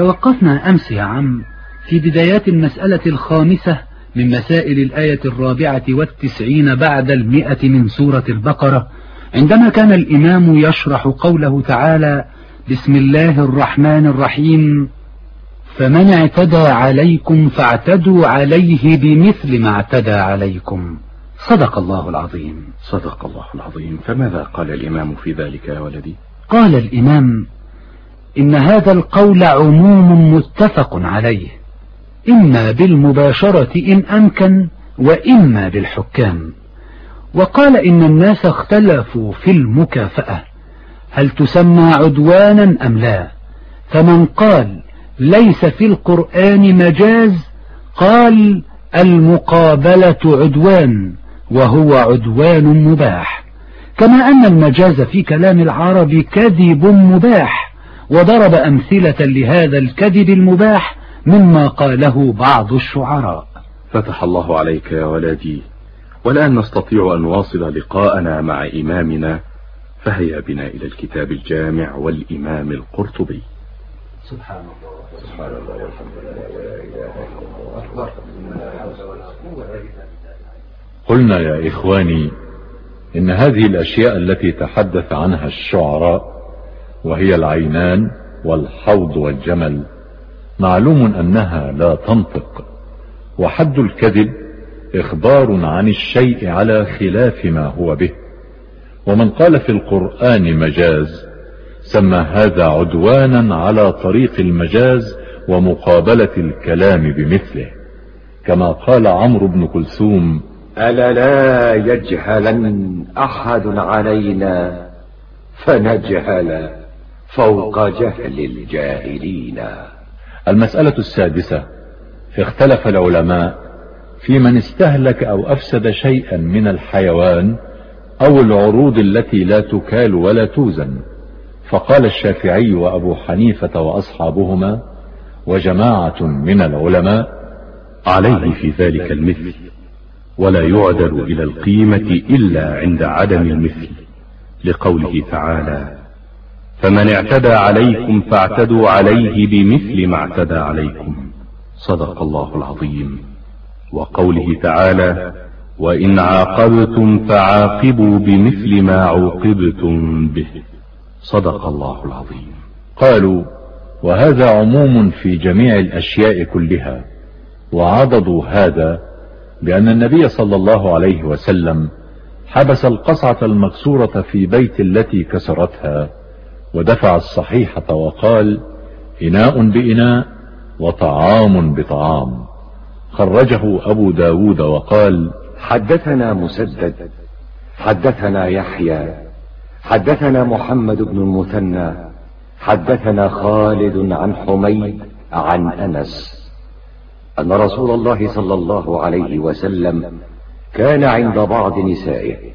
توقفنا أمس يا عم في بدايات المسألة الخامسة من مسائل الآية الرابعة والتسعين بعد المئة من سورة البقرة. عندما كان الإمام يشرح قوله تعالى بسم الله الرحمن الرحيم فمن اعتدى عليكم فاعتدوا عليه بمثل ما اعتدى عليكم. صدق الله العظيم. صدق الله العظيم. فماذا قال الإمام في ذلك يا ولدي؟ قال الإمام إن هذا القول عموم متفق عليه إما بالمباشرة إن أمكن وإما بالحكام. وقال إن الناس اختلفوا في المكافأة هل تسمى عدوانا أم لا؟ فمن قال ليس في القرآن مجاز قال المقابلة عدوان وهو عدوان مباح. كما أن المجاز في كلام العرب كذب مباح وضرب أمثلة لهذا الكذب المباح مما قاله بعض الشعراء. فتح الله عليك يا ولدي والآن نستطيع أن نواصل لقاءنا مع إمامنا فهيا بنا إلى الكتاب الجامع والإمام القرطبي. سبحان الله سبحان الله والحمد لله ولا إله إلا الله قلنا يا إخواني إن هذه الأشياء التي تحدث عنها الشعراء وهي العينان والحوض والجمل. معلوم أنها لا تنطق. وحد الكذب إخبار عن الشيء على خلاف ما هو به. ومن قال في القرآن مجاز سمى هذا عدوانا على طريق المجاز ومقابلة الكلام بمثله. كما قال عمرو بن كلثوم ألا لا يجهلن أحد علينا فنجهل. فوق جهل. الجاهلين. المسألة السادسة اختلف العلماء في من استهلك أو أفسد شيئا من الحيوان أو العروض التي لا تكال ولا توزن. فقال الشافعي وأبو حنيفة وأصحابهما وجماعة من العلماء عليه في ذلك المثل ولا يعدل إلى القيمة إلا عند عدم المثل لقوله تعالى فمن اعتدى عليكم فاعتدوا عليه بمثل ما اعتدى عليكم. صدق الله العظيم. وقوله تعالى وإن عاقبتم فعاقبوا بمثل ما عوقبتم به. صدق الله العظيم. قالوا وهذا عموم في جميع الأشياء كلها. وعضدوا هذا بأن النبي صلى الله عليه وسلم حبس القصعة المكسورة في بيت التي كسرتها ودفع الصحيحة وقال إناء بإناء وطعام بطعام. خرجه أبو داود وقال حدثنا مسدد حدثنا يحيى حدثنا محمد بن المثنى حدثنا خالد عن حميد عن أنس أن رسول الله صلى الله عليه وسلم كان عند بعض نسائه.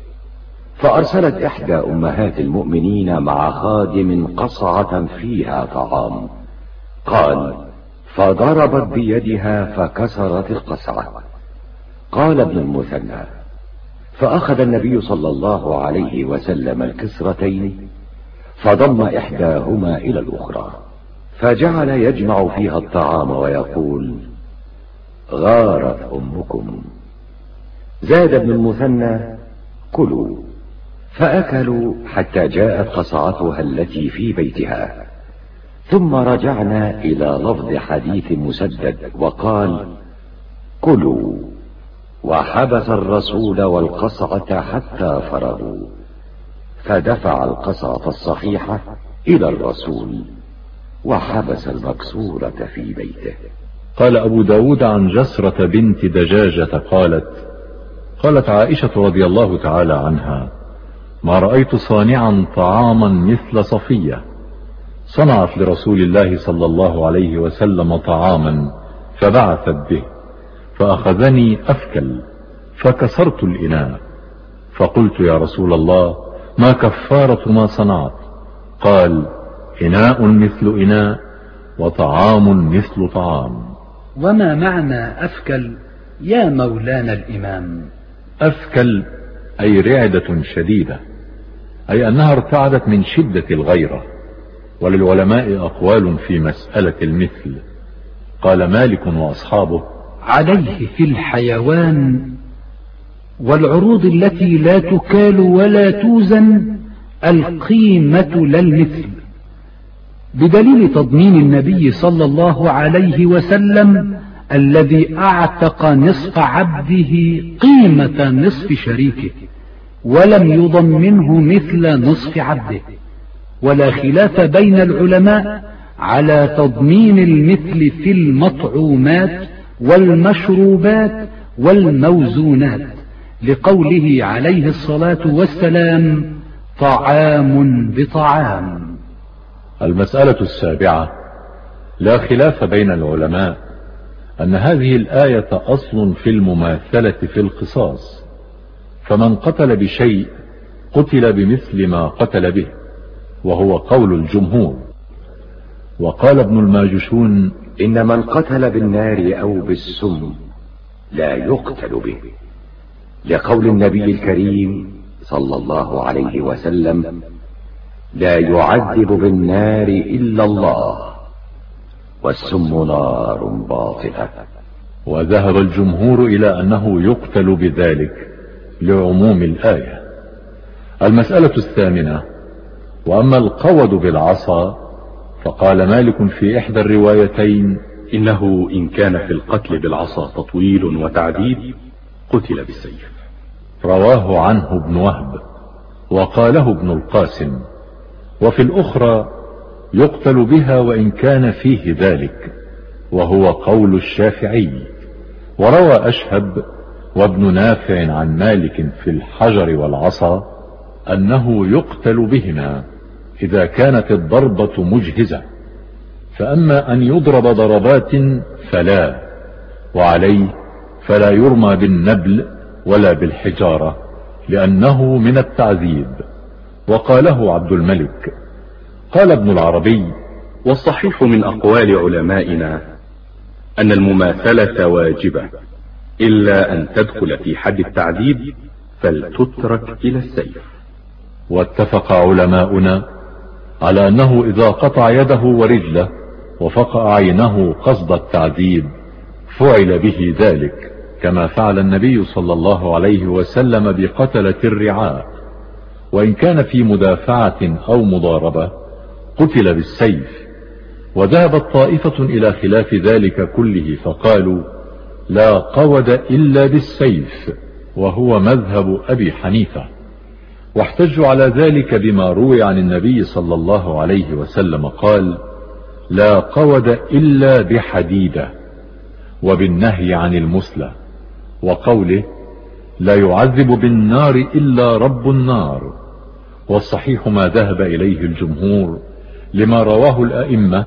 فأرسلت إحدى أمهات المؤمنين مع خادم قصعة فيها طعام. قال فضربت بيدها فكسرت القصعة. قال ابن المثنى فأخذ النبي صلى الله عليه وسلم الكسرتين فضم إحداهما إلى الأخرى فجعل يجمع فيها الطعام ويقول غارت أمكم. زاد ابن المثنى كلوا. فأكلوا حتى جاءت قصعتها التي في بيتها. ثم رجعنا إلى لفظ حديث مسدد وقال كلوا وحبس الرسول والقصعة حتى فرغوا. فدفع القصعة الصحيحة إلى الرسول وحبس المكسورة في بيته. قال أبو داود عن جسرة بنت دجاجة قالت قالت عائشة رضي الله تعالى عنها ما رأيت صانعا طعاما مثل صفية. صنعت لرسول الله صلى الله عليه وسلم طعاما فبعثت به فأخذني أفكل فكسرت الإناء. فقلت يا رسول الله ما كفارة ما صنعت؟ قال إناء مثل إناء وطعام مثل طعام. وما معنى أفكل؟ يا مولانا الإمام. أفكل أي رعدة شديدة أي أنها ارتعدت من شدة الغيرة. وللعلماء أقوال في مسألة المثل. قال مالك وأصحابه عليه في الحيوان والعروض التي لا تكال ولا توزن القيمة لا المثل بدليل تضمين النبي صلى الله عليه وسلم الذي أعتق نصف عبده قيمة نصف شريكه ولم يضمنه مثل نصف عبده. ولا خلاف بين العلماء على تضمين المثل في المطعومات والمشروبات والموزونات لقوله عليه الصلاة والسلام طعام بطعام. المسألة السابعة لا خلاف بين العلماء أن هذه الآية أصل في المماثلة في القصاص فمن قتل بشيء قتل بمثل ما قتل به وهو قول الجمهور. وقال ابن الماجشون إن من قتل بالنار أو بالسم لا يقتل به. لقول النبي الكريم صلى الله عليه وسلم لا يعذب بالنار إلا الله. والسم نار باطلة. وذهب الجمهور إلى أنه يقتل بذلك لعموم الآية. المسألة الثامنة وأما القود بالعصا فقال مالك في إحدى الروايتين إنه إن كان في القتل بالعصا تطويل وتعذيب قتل بالسيف. رواه عنه ابن وهب وقاله ابن القاسم. وفي الأخرى يقتل بها وإن كان فيه ذلك وهو قول الشافعي. وروى أشهب وابن نافع عن مالك في الحجر والعصا أنه يقتل بهما إذا كانت الضربة مجهزة فأما أن يضرب ضربات فلا وعليه فلا يرمى بالنبل ولا بالحجارة لأنه من التعذيب. وقاله عبد الملك قال ابن العربي والصحيح من أقوال علمائنا أن المماثلة واجبة إلا أن تدخل في حد التعذيب فلتترك إلى السيف. واتفق علماؤنا على أنه إذا قطع يده ورجله وفقع عينه قصد التعذيب فعل به ذلك كما فعل النبي صلى الله عليه وسلم بقتلة الرعاء وإن كان في مدافعة أو مضاربة قتل بالسيف وذهبت طائفة إلى خلاف ذلك كله فقالوا لا قود إلا بالسيف وهو مذهب أبي حنيفة. واحتجوا على ذلك بما روي عن النبي صلى الله عليه وسلم قال لا قود إلا بحديدة وبالنهي عن المسلة وقوله لا يعذب بالنار إلا رب النار. والصحيح ما ذهب إليه الجمهور لما رواه الأئمة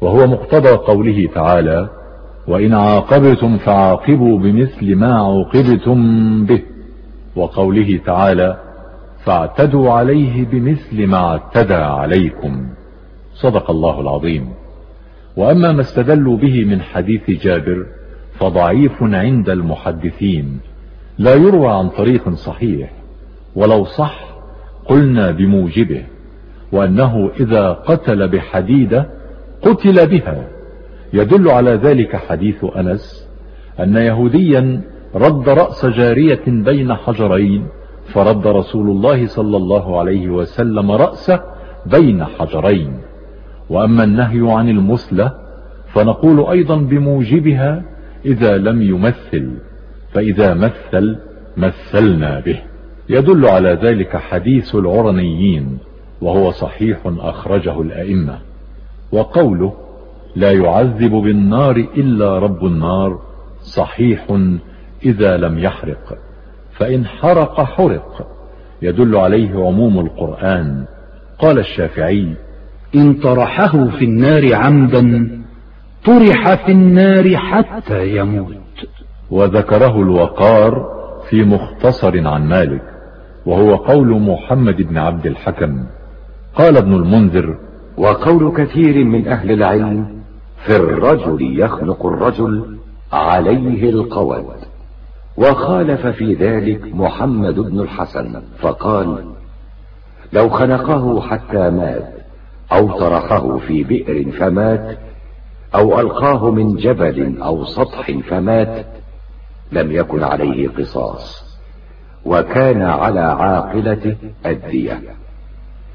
وهو مقتضى قوله تعالى وإن عاقبتم فعاقبوا بمثل ما عوقبتم به وقوله تعالى فاعتدوا عليه بمثل ما اعتدى عليكم صدق الله العظيم. وأما ما استدلوا به من حديث جابر فضعيف عند المحدثين لا يروى عن طريق صحيح ولو صح قلنا بموجبه. وأنه إذا قتل بحديدة قتل بها. يدل على ذلك حديث أنس أن يهوديا رد رأس جارية بين حجرين فرد رسول الله صلى الله عليه وسلم رأسه بين حجرين. وأما النهي عن المثلة فنقول أيضا بموجبها إذا لم يمثل فإذا مثل مثلنا به. يدل على ذلك حديث العرنيين. وهو صحيح أخرجه الأئمة. وقوله لا يعذب بالنار إلا رب النار صحيح إذا لم يحرق فإن حرق حرق يدل عليه عموم القرآن. قال الشافعي إن طرحه في النار عمدا طرح في النار حتى يموت. وذكره الوقار في مختصر عن مالك وهو قول محمد بن عبد الحكم. قال ابن المنذر وقول كثير من أهل العلم في الرجل يخلق الرجل عليه القود وخالف في ذلك محمد بن الحسن فقال لو خنقه حتى مات أو طرحه في بئر فمات أو ألقاه من جبل أو سطح فمات لم يكن عليه قصاص وكان على عاقلته الدية.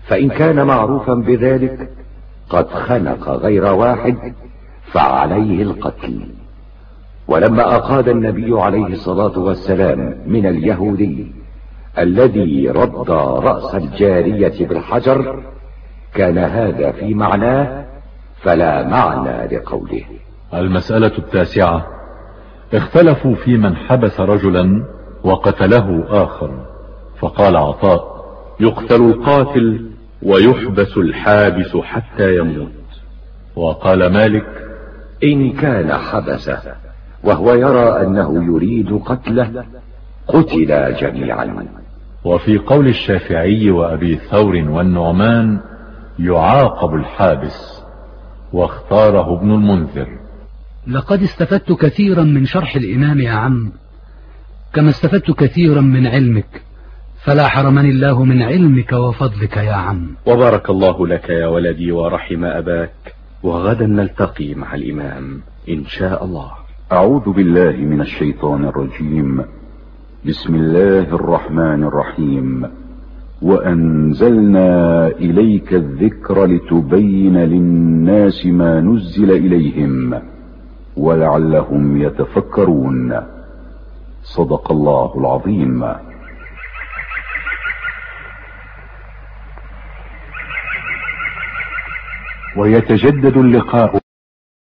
فإن كان معروفا بذلك قد خنق غير واحد فعليه القتل. ولما أقاد النبي عليه الصلاة والسلام من اليهودي الذي رد رأس الجارية بالحجر كان هذا في معناه فلا معنى لقوله. المسألة التاسعة اختلفوا في من حبس رجلا وقتله آخر. فقال عطاء يقتل القاتل ويحبس الحابس حتى يموت. وقال مالك إن كان حبسه وهو يرى أنه يريد قتله قتلا جميعا. وفي قول الشافعي وأبي ثور والنعمان يعاقب الحابس واختاره ابن المنذر. لقد استفدت كثيرا من شرح الإمام يا عم كما استفدت كثيرا من علمك. فلا حرمني الله من علمك وفضلك يا عم. وبارك الله لك يا ولدي ورحم أباك وغدا نلتقي مع الإمام إن شاء الله. أعوذ بالله من الشيطان الرجيم. بسم الله الرحمن الرحيم. وأنزلنا إليك الذكر لتبين للناس ما نزل إليهم ولعلهم يتفكرون. صدق الله العظيم. ويتجدد اللقاء.